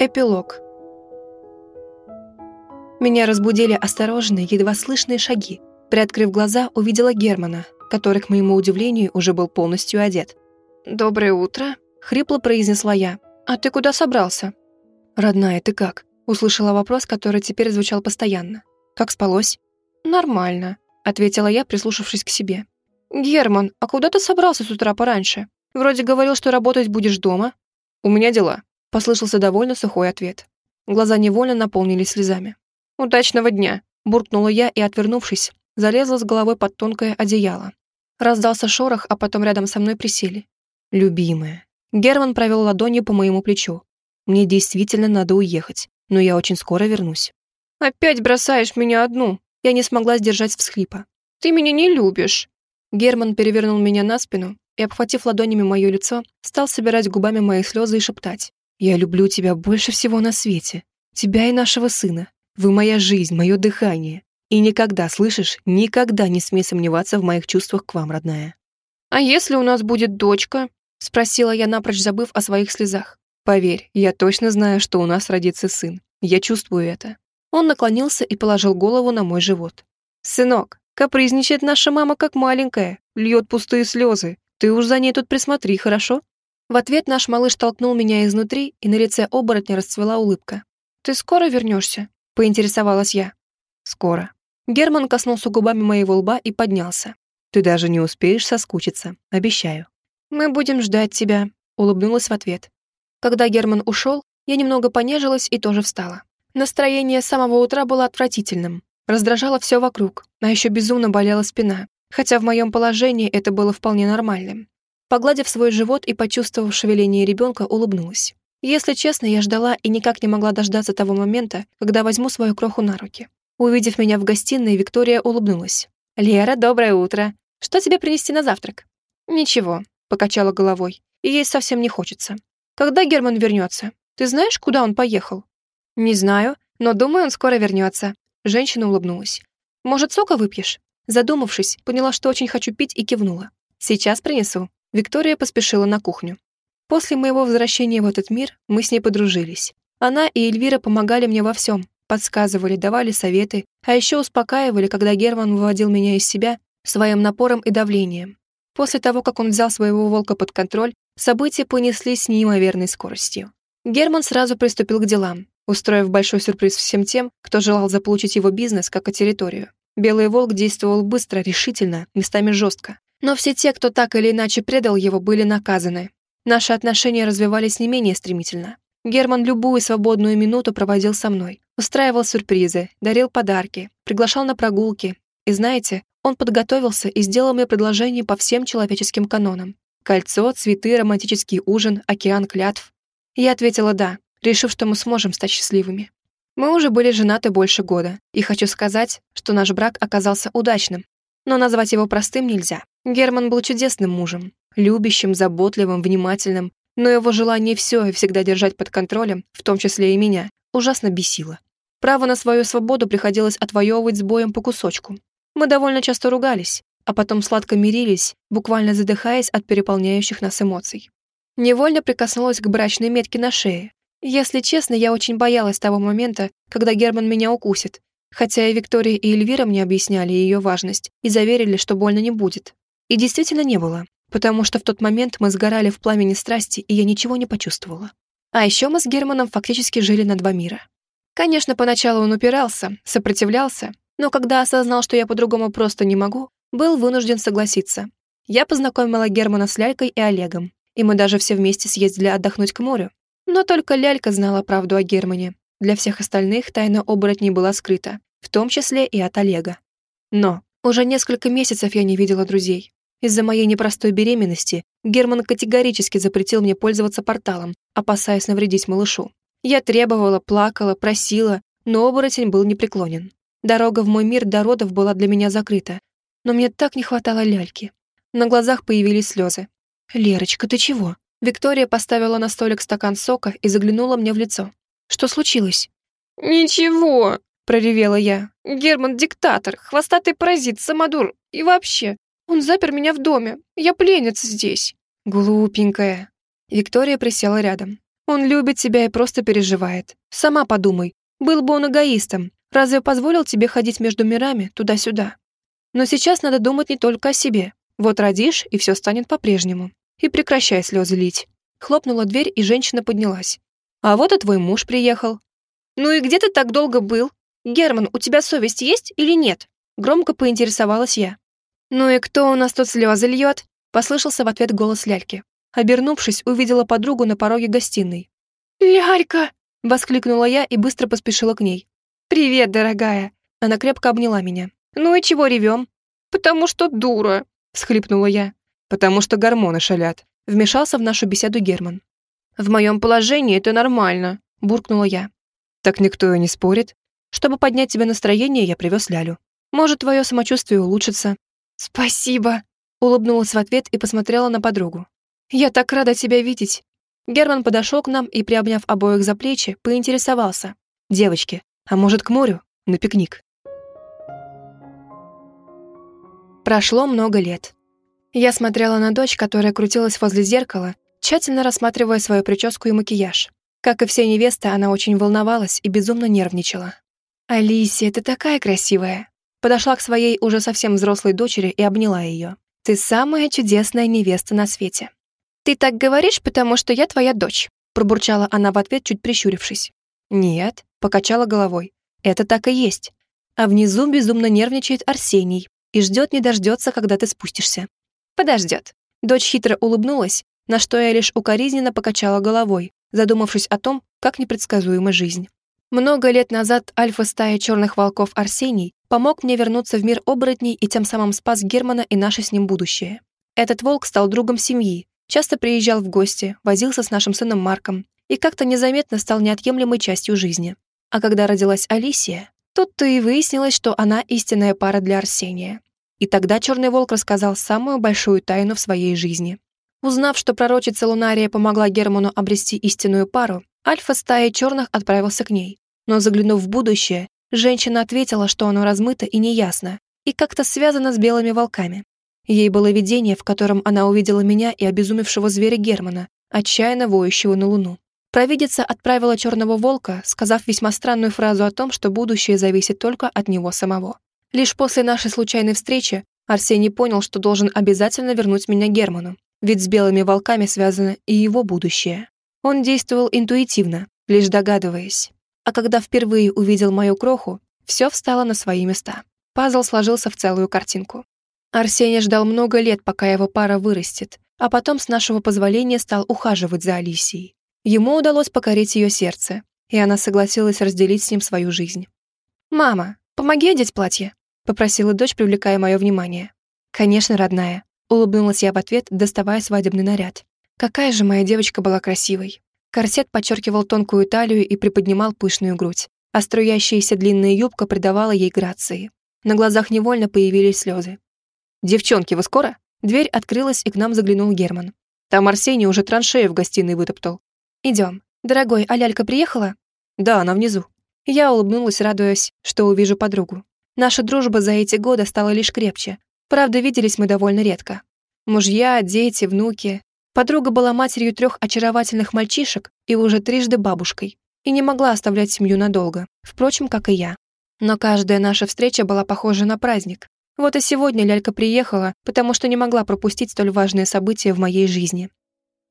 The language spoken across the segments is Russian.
Эпилог. Меня разбудили осторожные, едва слышные шаги. Приоткрыв глаза, увидела Германа, который, к моему удивлению, уже был полностью одет. «Доброе утро», — хрипло произнесла я. «А ты куда собрался?» «Родная, ты как?» — услышала вопрос, который теперь звучал постоянно. «Как спалось?» «Нормально», — ответила я, прислушавшись к себе. «Герман, а куда ты собрался с утра пораньше? Вроде говорил, что работать будешь дома». «У меня дела», Послышался довольно сухой ответ. Глаза невольно наполнились слезами. «Удачного дня!» – буркнула я и, отвернувшись, залезла с головой под тонкое одеяло. Раздался шорох, а потом рядом со мной присели. «Любимая». Герман провел ладонью по моему плечу. «Мне действительно надо уехать, но я очень скоро вернусь». «Опять бросаешь меня одну?» Я не смогла сдержать всхлипа. «Ты меня не любишь!» Герман перевернул меня на спину и, обхватив ладонями мое лицо, стал собирать губами мои слезы и шептать. Я люблю тебя больше всего на свете. Тебя и нашего сына. Вы моя жизнь, мое дыхание. И никогда, слышишь, никогда не смей сомневаться в моих чувствах к вам, родная. А если у нас будет дочка? Спросила я, напрочь забыв о своих слезах. Поверь, я точно знаю, что у нас родится сын. Я чувствую это. Он наклонился и положил голову на мой живот. «Сынок, капризничает наша мама как маленькая, льет пустые слезы. Ты уж за ней тут присмотри, хорошо?» В ответ наш малыш толкнул меня изнутри, и на лице оборотня расцвела улыбка. «Ты скоро вернешься?» — поинтересовалась я. «Скоро». Герман коснулся губами моего лба и поднялся. «Ты даже не успеешь соскучиться, обещаю». «Мы будем ждать тебя», — улыбнулась в ответ. Когда Герман ушел, я немного понежилась и тоже встала. Настроение с самого утра было отвратительным. Раздражало все вокруг, а еще безумно болела спина, хотя в моем положении это было вполне нормальным. Погладив свой живот и почувствовав шевеление ребенка, улыбнулась. Если честно, я ждала и никак не могла дождаться того момента, когда возьму свою кроху на руки. Увидев меня в гостиной, Виктория улыбнулась. «Лера, доброе утро. Что тебе принести на завтрак?» «Ничего», — покачала головой. «И есть совсем не хочется. Когда Герман вернется? Ты знаешь, куда он поехал?» «Не знаю, но думаю, он скоро вернется». Женщина улыбнулась. «Может, сока выпьешь?» Задумавшись, поняла, что очень хочу пить и кивнула. «Сейчас принесу». Виктория поспешила на кухню. После моего возвращения в этот мир мы с ней подружились. Она и Эльвира помогали мне во всем, подсказывали, давали советы, а еще успокаивали, когда Герман выводил меня из себя своим напором и давлением. После того, как он взял своего волка под контроль, события понеслись с неимоверной скоростью. Герман сразу приступил к делам, устроив большой сюрприз всем тем, кто желал заполучить его бизнес как и территорию. Белый волк действовал быстро, решительно, местами жестко. Но все те, кто так или иначе предал его, были наказаны. Наши отношения развивались не менее стремительно. Герман любую свободную минуту проводил со мной, устраивал сюрпризы, дарил подарки, приглашал на прогулки. И знаете, он подготовился и сделал мне предложение по всем человеческим канонам. Кольцо, цветы, романтический ужин, океан клятв. Я ответила «да», решив, что мы сможем стать счастливыми. Мы уже были женаты больше года, и хочу сказать, что наш брак оказался удачным, но назвать его простым нельзя. Герман был чудесным мужем, любящим, заботливым, внимательным, но его желание все и всегда держать под контролем, в том числе и меня, ужасно бесило. Право на свою свободу приходилось отвоевывать с боем по кусочку. Мы довольно часто ругались, а потом сладко мирились, буквально задыхаясь от переполняющих нас эмоций. Невольно прикоснулась к брачной метке на шее. Если честно, я очень боялась того момента, когда Герман меня укусит, Хотя и Виктория, и Эльвира мне объясняли ее важность и заверили, что больно не будет. И действительно не было, потому что в тот момент мы сгорали в пламени страсти, и я ничего не почувствовала. А еще мы с Германом фактически жили на два мира. Конечно, поначалу он упирался, сопротивлялся, но когда осознал, что я по-другому просто не могу, был вынужден согласиться. Я познакомила Германа с Лялькой и Олегом, и мы даже все вместе съездили отдохнуть к морю. Но только Лялька знала правду о Германе, для всех остальных тайна оборотней была скрыта, в том числе и от Олега. Но уже несколько месяцев я не видела друзей. Из-за моей непростой беременности Герман категорически запретил мне пользоваться порталом, опасаясь навредить малышу. Я требовала, плакала, просила, но оборотень был непреклонен. Дорога в мой мир до родов была для меня закрыта, но мне так не хватало ляльки. На глазах появились слезы. «Лерочка, ты чего?» Виктория поставила на столик стакан сока и заглянула мне в лицо. Что случилось?» «Ничего», — проревела я. «Герман — диктатор, хвостатый паразит, самодур. И вообще, он запер меня в доме. Я пленница здесь». «Глупенькая». Виктория присела рядом. Он любит тебя и просто переживает. Сама подумай, был бы он эгоистом, разве позволил тебе ходить между мирами туда-сюда? Но сейчас надо думать не только о себе. Вот родишь, и все станет по-прежнему. И прекращай слезы лить. Хлопнула дверь, и женщина поднялась. А вот и твой муж приехал. Ну и где ты так долго был? Герман, у тебя совесть есть или нет? Громко поинтересовалась я. Ну и кто у нас тут слезы льет? Послышался в ответ голос Ляльки. Обернувшись, увидела подругу на пороге гостиной. «Лялька!» — воскликнула я и быстро поспешила к ней. «Привет, дорогая!» Она крепко обняла меня. «Ну и чего ревем?» «Потому что дура!» — всхлипнула я. «Потому что гормоны шалят», — вмешался в нашу беседу Герман. «В моем положении это нормально», — буркнула я. «Так никто и не спорит. Чтобы поднять тебе настроение, я привез Лялю. Может, твое самочувствие улучшится». «Спасибо», — улыбнулась в ответ и посмотрела на подругу. «Я так рада тебя видеть». Герман подошел к нам и, приобняв обоих за плечи, поинтересовался. «Девочки, а может, к морю? На пикник?» Прошло много лет. Я смотрела на дочь, которая крутилась возле зеркала, тщательно рассматривая свою прическу и макияж. Как и все невесты, она очень волновалась и безумно нервничала. «Алисия, ты такая красивая!» Подошла к своей уже совсем взрослой дочери и обняла ее. «Ты самая чудесная невеста на свете!» «Ты так говоришь, потому что я твоя дочь», пробурчала она в ответ, чуть прищурившись. «Нет», — покачала головой. «Это так и есть. А внизу безумно нервничает Арсений и ждет не дождется, когда ты спустишься». «Подождет». Дочь хитро улыбнулась, на что я лишь укоризненно покачала головой, задумавшись о том, как непредсказуема жизнь. Много лет назад альфа-стая черных волков Арсений помог мне вернуться в мир оборотней и тем самым спас Германа и наше с ним будущее. Этот волк стал другом семьи, часто приезжал в гости, возился с нашим сыном Марком и как-то незаметно стал неотъемлемой частью жизни. А когда родилась Алисия, тут-то и выяснилось, что она истинная пара для Арсения. И тогда Черный Волк рассказал самую большую тайну в своей жизни. Узнав, что пророчица Лунария помогла Герману обрести истинную пару, Альфа стаи черных отправился к ней. Но заглянув в будущее, женщина ответила, что оно размыто и неясно, и как-то связано с белыми волками. Ей было видение, в котором она увидела меня и обезумевшего зверя Германа, отчаянно воющего на луну. Провидица отправила черного волка, сказав весьма странную фразу о том, что будущее зависит только от него самого. Лишь после нашей случайной встречи Арсений понял, что должен обязательно вернуть меня Герману, ведь с белыми волками связано и его будущее. Он действовал интуитивно, лишь догадываясь. А когда впервые увидел мою кроху, все встало на свои места. Пазл сложился в целую картинку. Арсений ждал много лет, пока его пара вырастет, а потом с нашего позволения стал ухаживать за Алисией. Ему удалось покорить ее сердце, и она согласилась разделить с ним свою жизнь. «Мама, помоги одеть платье», — попросила дочь, привлекая мое внимание. «Конечно, родная», Улыбнулась я в ответ, доставая свадебный наряд. Какая же моя девочка была красивой. Корсет подчеркивал тонкую талию и приподнимал пышную грудь, а струящаяся длинная юбка придавала ей грации. На глазах невольно появились слезы. «Девчонки, вы скоро?» Дверь открылась, и к нам заглянул Герман. Там Арсений уже траншею в гостиной вытоптал. «Идем. Дорогой, а лялька приехала?» «Да, она внизу». Я улыбнулась, радуясь, что увижу подругу. Наша дружба за эти годы стала лишь крепче, Правда, виделись мы довольно редко. Мужья, дети, внуки. Подруга была матерью трех очаровательных мальчишек и уже трижды бабушкой, и не могла оставлять семью надолго, впрочем, как и я. Но каждая наша встреча была похожа на праздник. Вот и сегодня Лялька приехала, потому что не могла пропустить столь важное событие в моей жизни.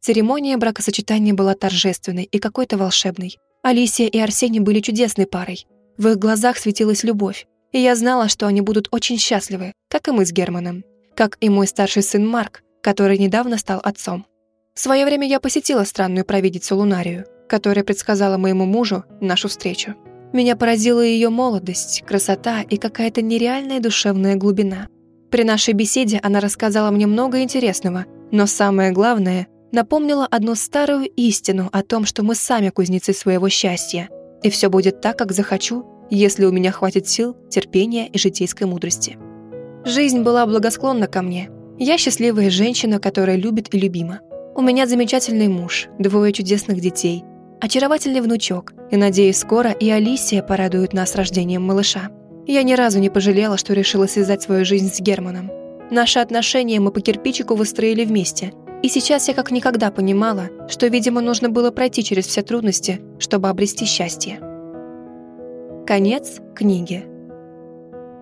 Церемония бракосочетания была торжественной и какой-то волшебной. Алисия и Арсений были чудесной парой. В их глазах светилась любовь, и я знала, что они будут очень счастливы, как и мы с Германом, как и мой старший сын Марк, который недавно стал отцом. В свое время я посетила странную провидицу Лунарию, которая предсказала моему мужу нашу встречу. Меня поразила ее молодость, красота и какая-то нереальная душевная глубина. При нашей беседе она рассказала мне много интересного, но самое главное, напомнила одну старую истину о том, что мы сами кузнецы своего счастья, и все будет так, как захочу если у меня хватит сил, терпения и житейской мудрости. Жизнь была благосклонна ко мне. Я счастливая женщина, которая любит и любима. У меня замечательный муж, двое чудесных детей, очаровательный внучок, и, надеюсь, скоро и Алисия порадует нас рождением малыша. Я ни разу не пожалела, что решила связать свою жизнь с Германом. Наши отношения мы по кирпичику выстроили вместе, И сейчас я как никогда понимала, что, видимо, нужно было пройти через все трудности, чтобы обрести счастье. Конец книги.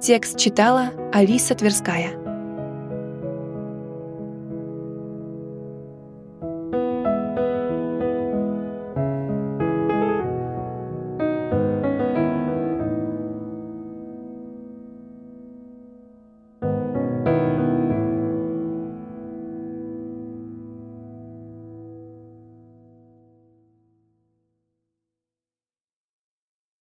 Текст читала Алиса Тверская.